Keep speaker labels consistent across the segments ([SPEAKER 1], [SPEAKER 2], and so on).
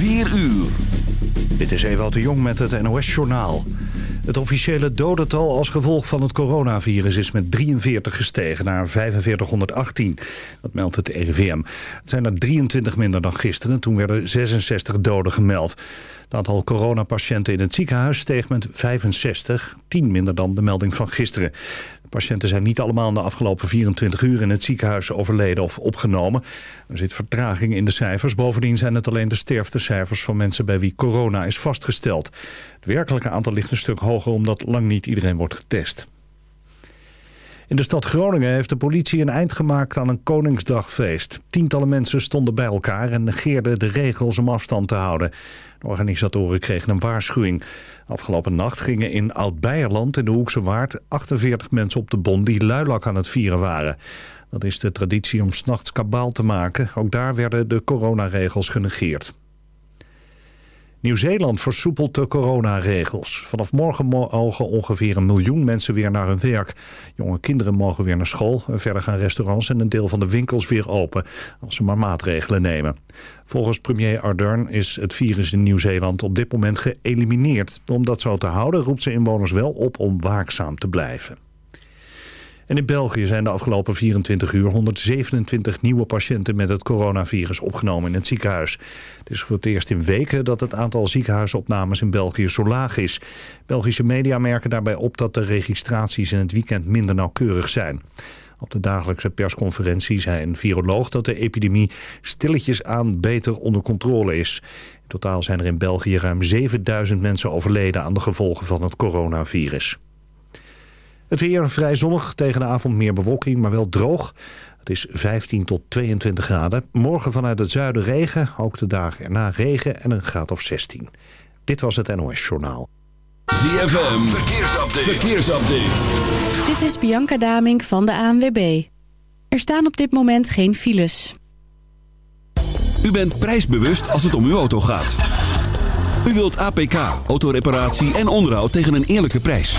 [SPEAKER 1] 4 uur.
[SPEAKER 2] Dit is Ewout de Jong met het NOS-journaal. Het officiële dodental als gevolg van het coronavirus is met 43 gestegen naar 4518. Dat meldt het RIVM. Het zijn er 23 minder dan gisteren. Toen werden 66 doden gemeld. Het aantal coronapatiënten in het ziekenhuis steeg met 65, 10 minder dan de melding van gisteren. De patiënten zijn niet allemaal in de afgelopen 24 uur in het ziekenhuis overleden of opgenomen. Er zit vertraging in de cijfers. Bovendien zijn het alleen de sterftecijfers van mensen bij wie corona is vastgesteld. Het werkelijke aantal ligt een stuk hoger omdat lang niet iedereen wordt getest. In de stad Groningen heeft de politie een eind gemaakt aan een Koningsdagfeest. Tientallen mensen stonden bij elkaar en negeerden de regels om afstand te houden. De organisatoren kregen een waarschuwing. Afgelopen nacht gingen in Oud-Beierland in de Hoekse Waard 48 mensen op de bon die luilak aan het vieren waren. Dat is de traditie om s'nachts kabaal te maken. Ook daar werden de coronaregels genegeerd. Nieuw-Zeeland versoepelt de coronaregels. Vanaf morgen mogen ongeveer een miljoen mensen weer naar hun werk. Jonge kinderen mogen weer naar school. Verder gaan restaurants en een deel van de winkels weer open... als ze maar maatregelen nemen. Volgens premier Ardern is het virus in Nieuw-Zeeland op dit moment geëlimineerd. Om dat zo te houden roept ze inwoners wel op om waakzaam te blijven. In België zijn de afgelopen 24 uur 127 nieuwe patiënten met het coronavirus opgenomen in het ziekenhuis. Het is voor het eerst in weken dat het aantal ziekenhuisopnames in België zo laag is. Belgische media merken daarbij op dat de registraties in het weekend minder nauwkeurig zijn. Op de dagelijkse persconferentie zei een viroloog dat de epidemie stilletjes aan beter onder controle is. In totaal zijn er in België ruim 7000 mensen overleden aan de gevolgen van het coronavirus. Het weer vrij zonnig, tegen de avond meer bewolking, maar wel droog. Het is 15 tot 22 graden. Morgen vanuit het zuiden regen, ook de dagen erna regen en een graad of 16. Dit was het NOS Journaal.
[SPEAKER 1] ZFM, verkeersupdate. verkeersupdate.
[SPEAKER 3] Dit is Bianca Damink van de ANWB. Er staan op dit moment geen files.
[SPEAKER 1] U bent prijsbewust als het om uw auto gaat. U wilt APK, autoreparatie en onderhoud tegen een eerlijke prijs.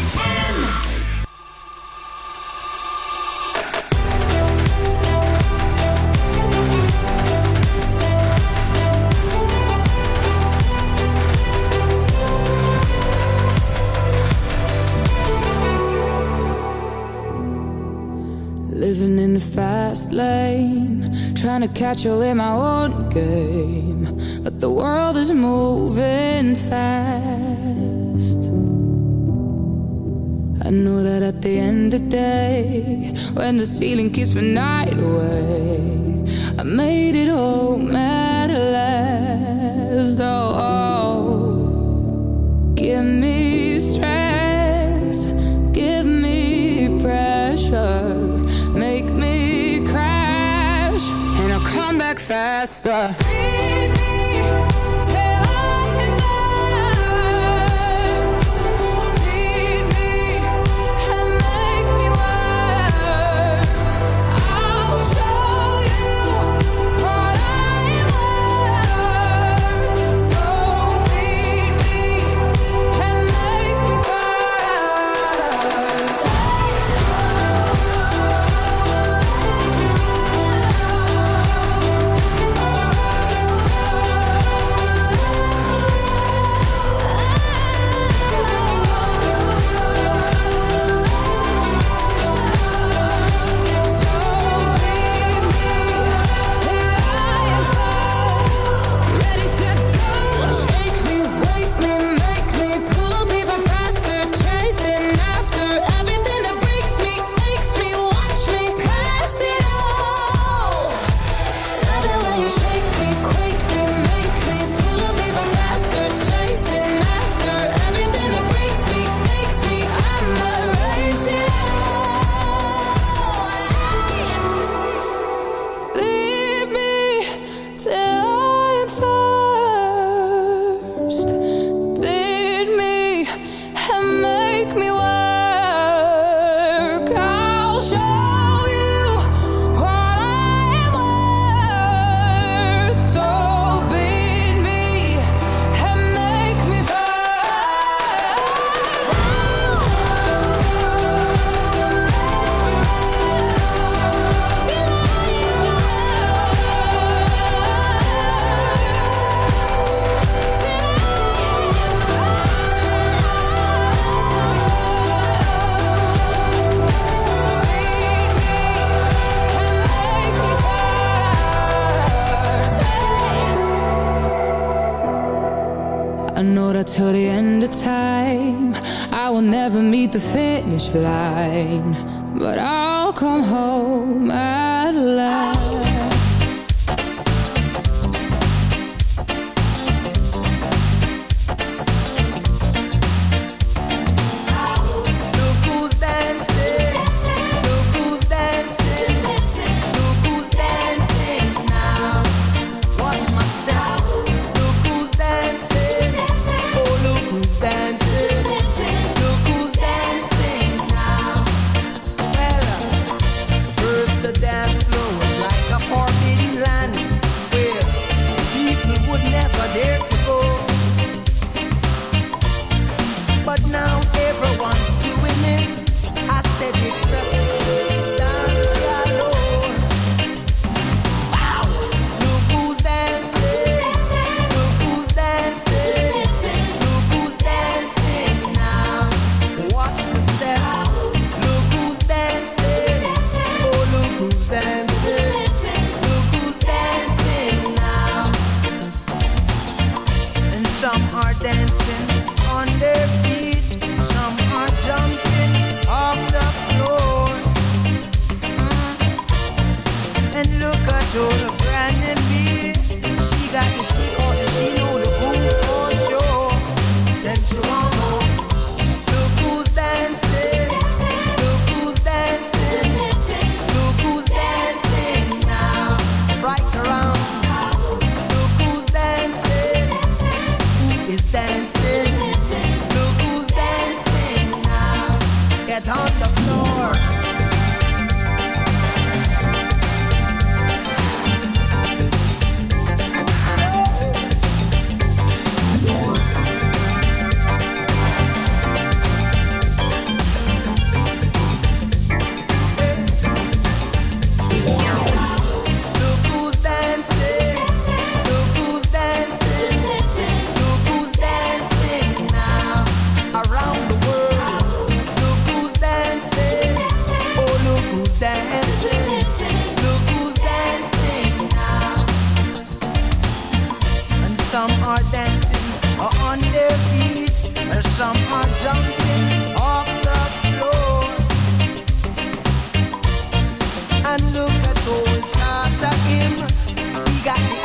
[SPEAKER 4] Lane, trying to catch up in my own game. But the world is moving fast. I know that at the end of the day, when the ceiling keeps my night away, I made it all matter less. Oh, oh. give me faster. And
[SPEAKER 5] look at old Tata. He got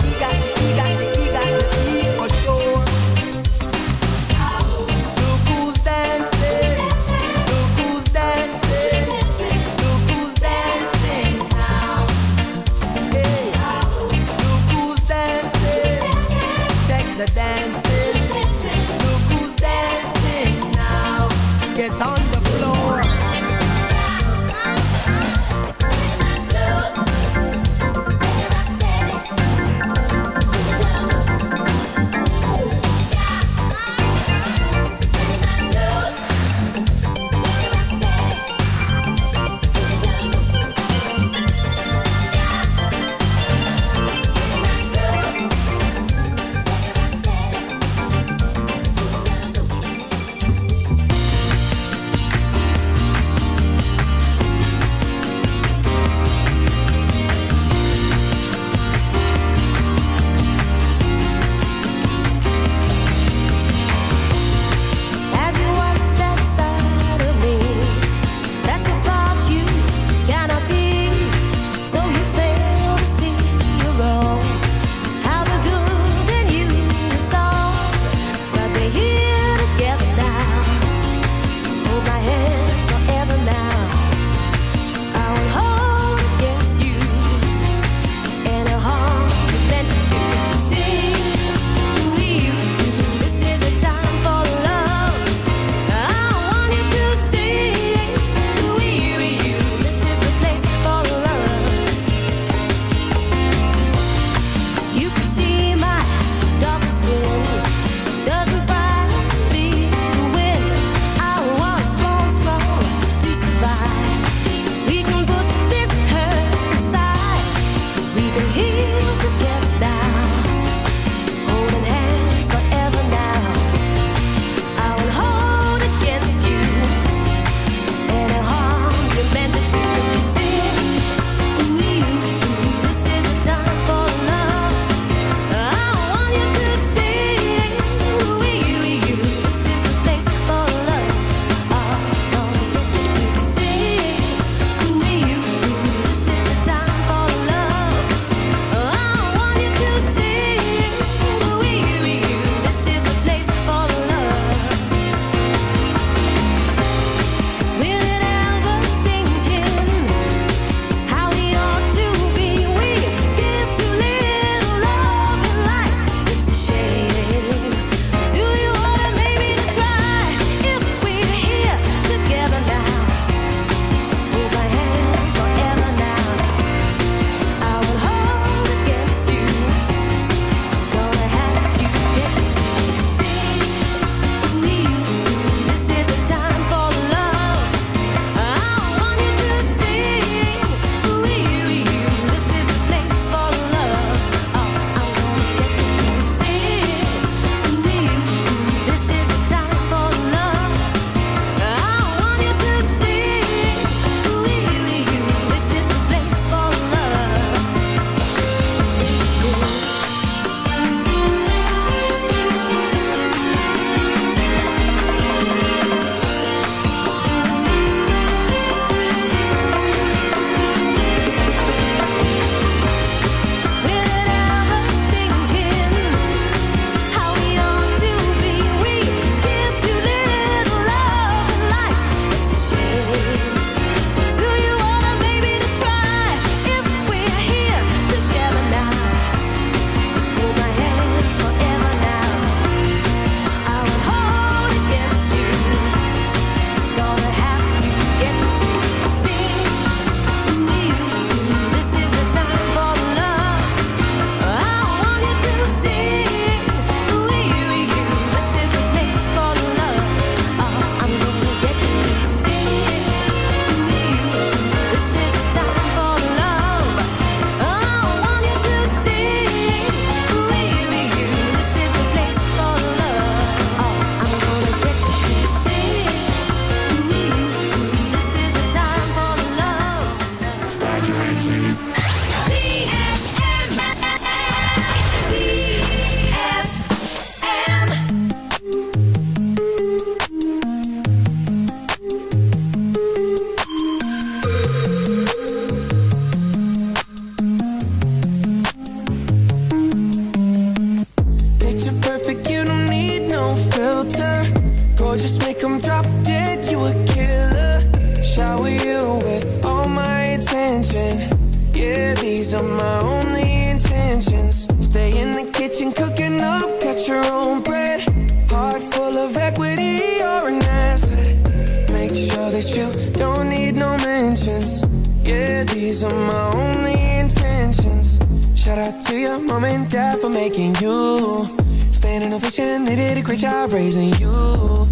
[SPEAKER 6] out to your mom and dad for making you. Staying in a vision, they did a great job raising you.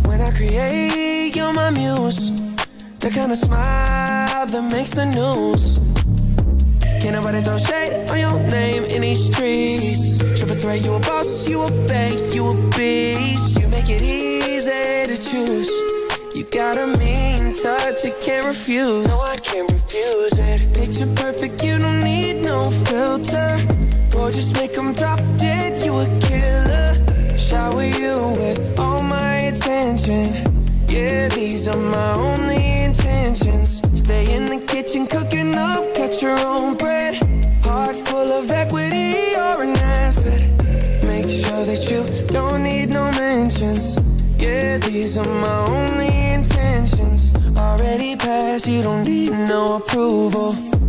[SPEAKER 6] When I create, you're my muse. The kind of smile that makes the news. Can't nobody throw shade on your name in these streets. Triple threat, you a boss, you a bank, you a beast. You make it easy to choose. You got a mean touch, you can't refuse. No, I can't refuse it. Picture perfect, you don't need no filter. Gorgeous, make them drop dead, you a killer. Shower you with all my attention. Yeah, these are my only intentions. Stay in the kitchen cooking up, cut your own bread. Heart full of equity, you're an asset. Make sure that you don't need no mentions. Yeah, these are my only intentions. Already passed, you don't need no approval.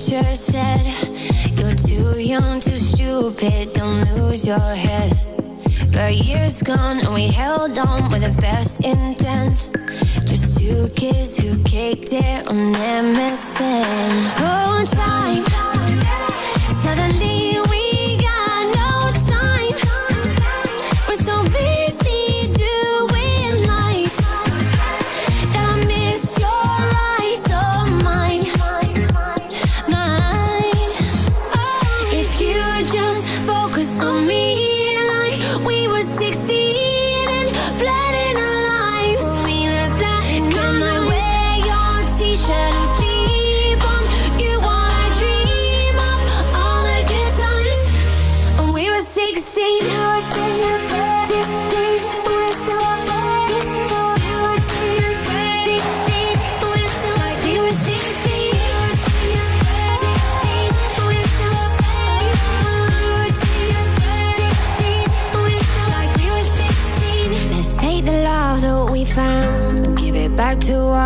[SPEAKER 7] teacher said. You're too young, too stupid, don't lose your head. But years gone and we held on with the best intent. Just two kids who kicked it on MSN Oh, time, suddenly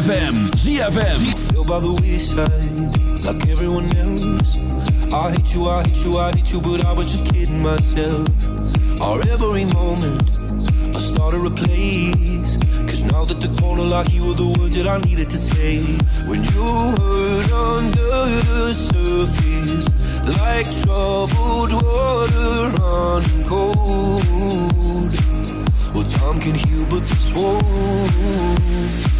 [SPEAKER 4] ZFM. ZFM.
[SPEAKER 8] Feel by the wayside, like everyone else. I hate you, I hate you, I hate you, but I was just kidding myself. Our every moment, I started a place. Cause now that the corner like you were the words that I needed to say. When you heard under the surface, like troubled water running cold. Well, time can heal, but this won't.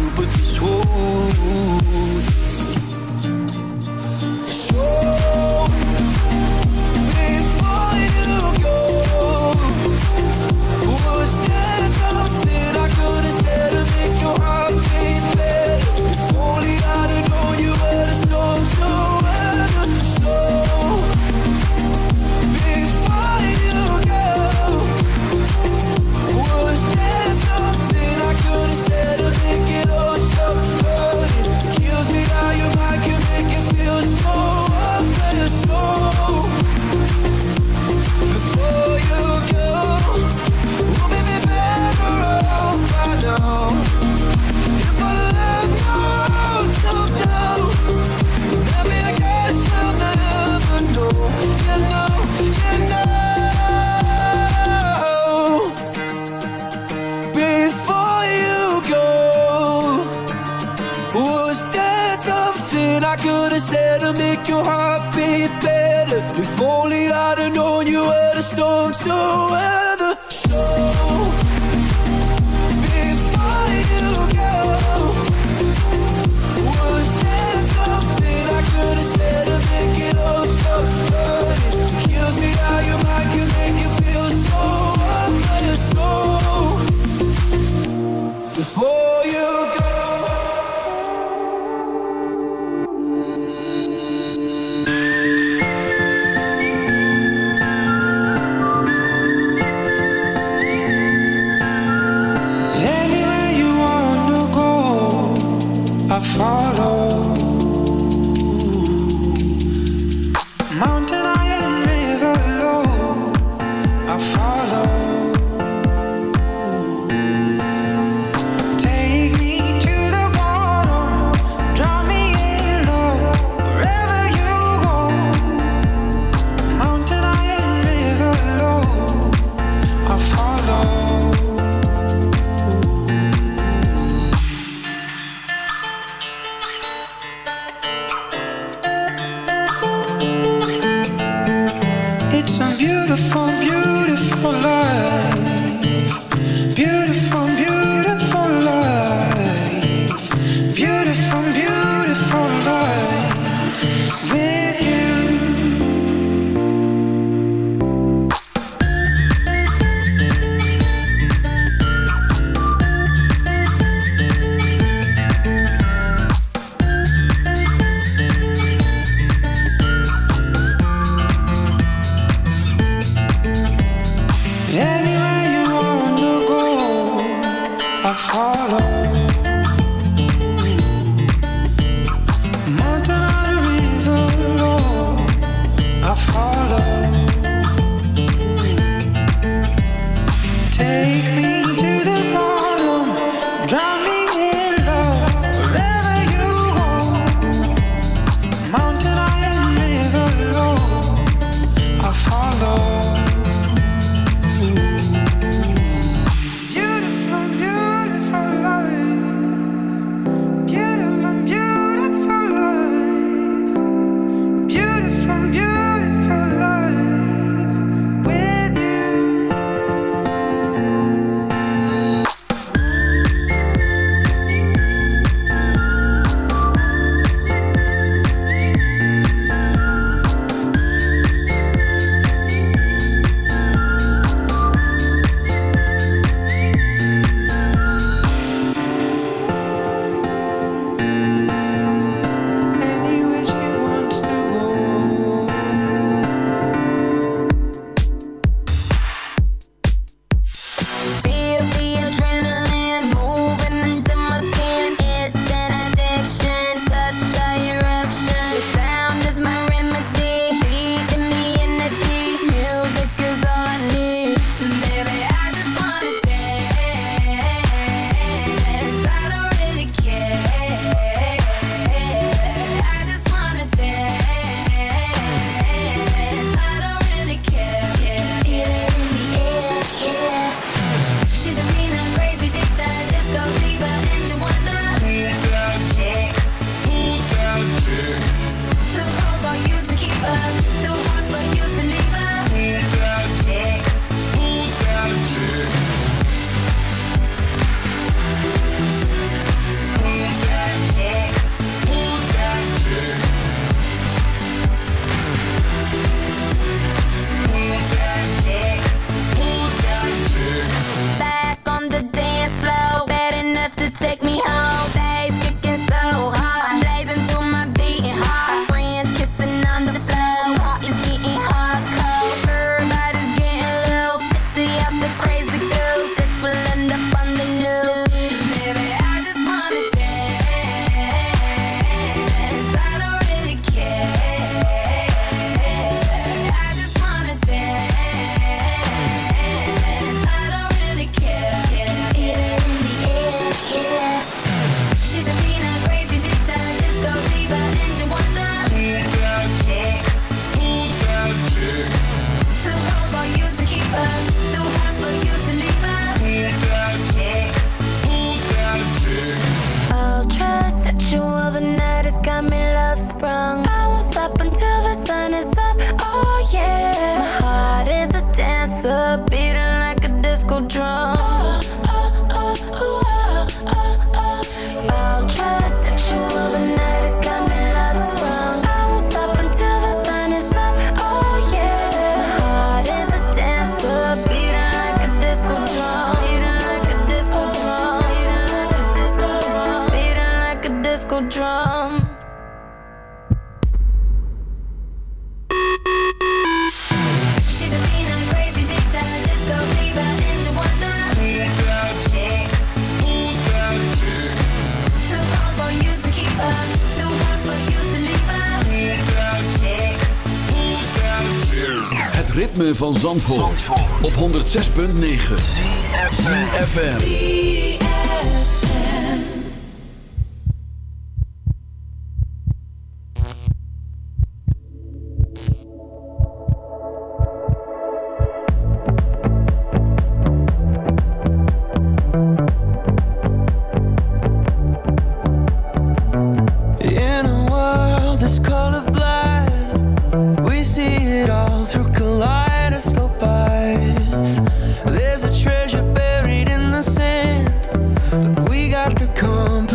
[SPEAKER 4] 106.9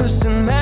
[SPEAKER 6] compass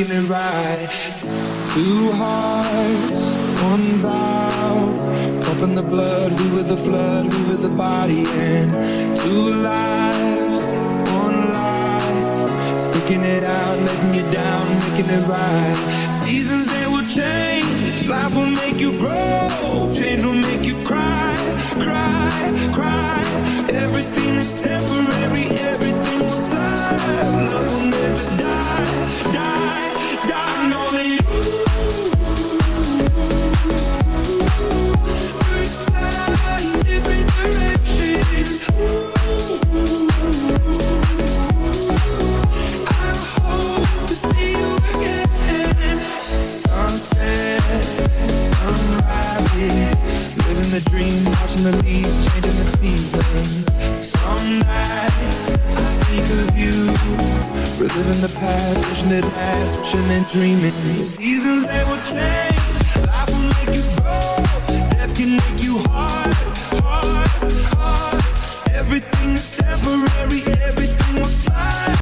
[SPEAKER 8] making it right. Two hearts, one valve. Pumping the blood, we with the flood, we with the body and two lives, one life. Sticking it out, letting you down, making it right. Seasons they will change, life will make you grow, change will make you cry, cry, cry. Everything is temporary, living the dream, watching the leaves changing the seasons. Some nights I think of you, reliving the past, wishing it lasts, wishing and dreaming. Seasons they will change, life will make you grow, death can make you hard, hard, hard. Everything is temporary, everything will slide.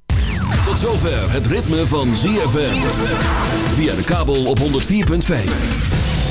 [SPEAKER 1] Tot zover het ritme van ZFM. Via de kabel op 104.5.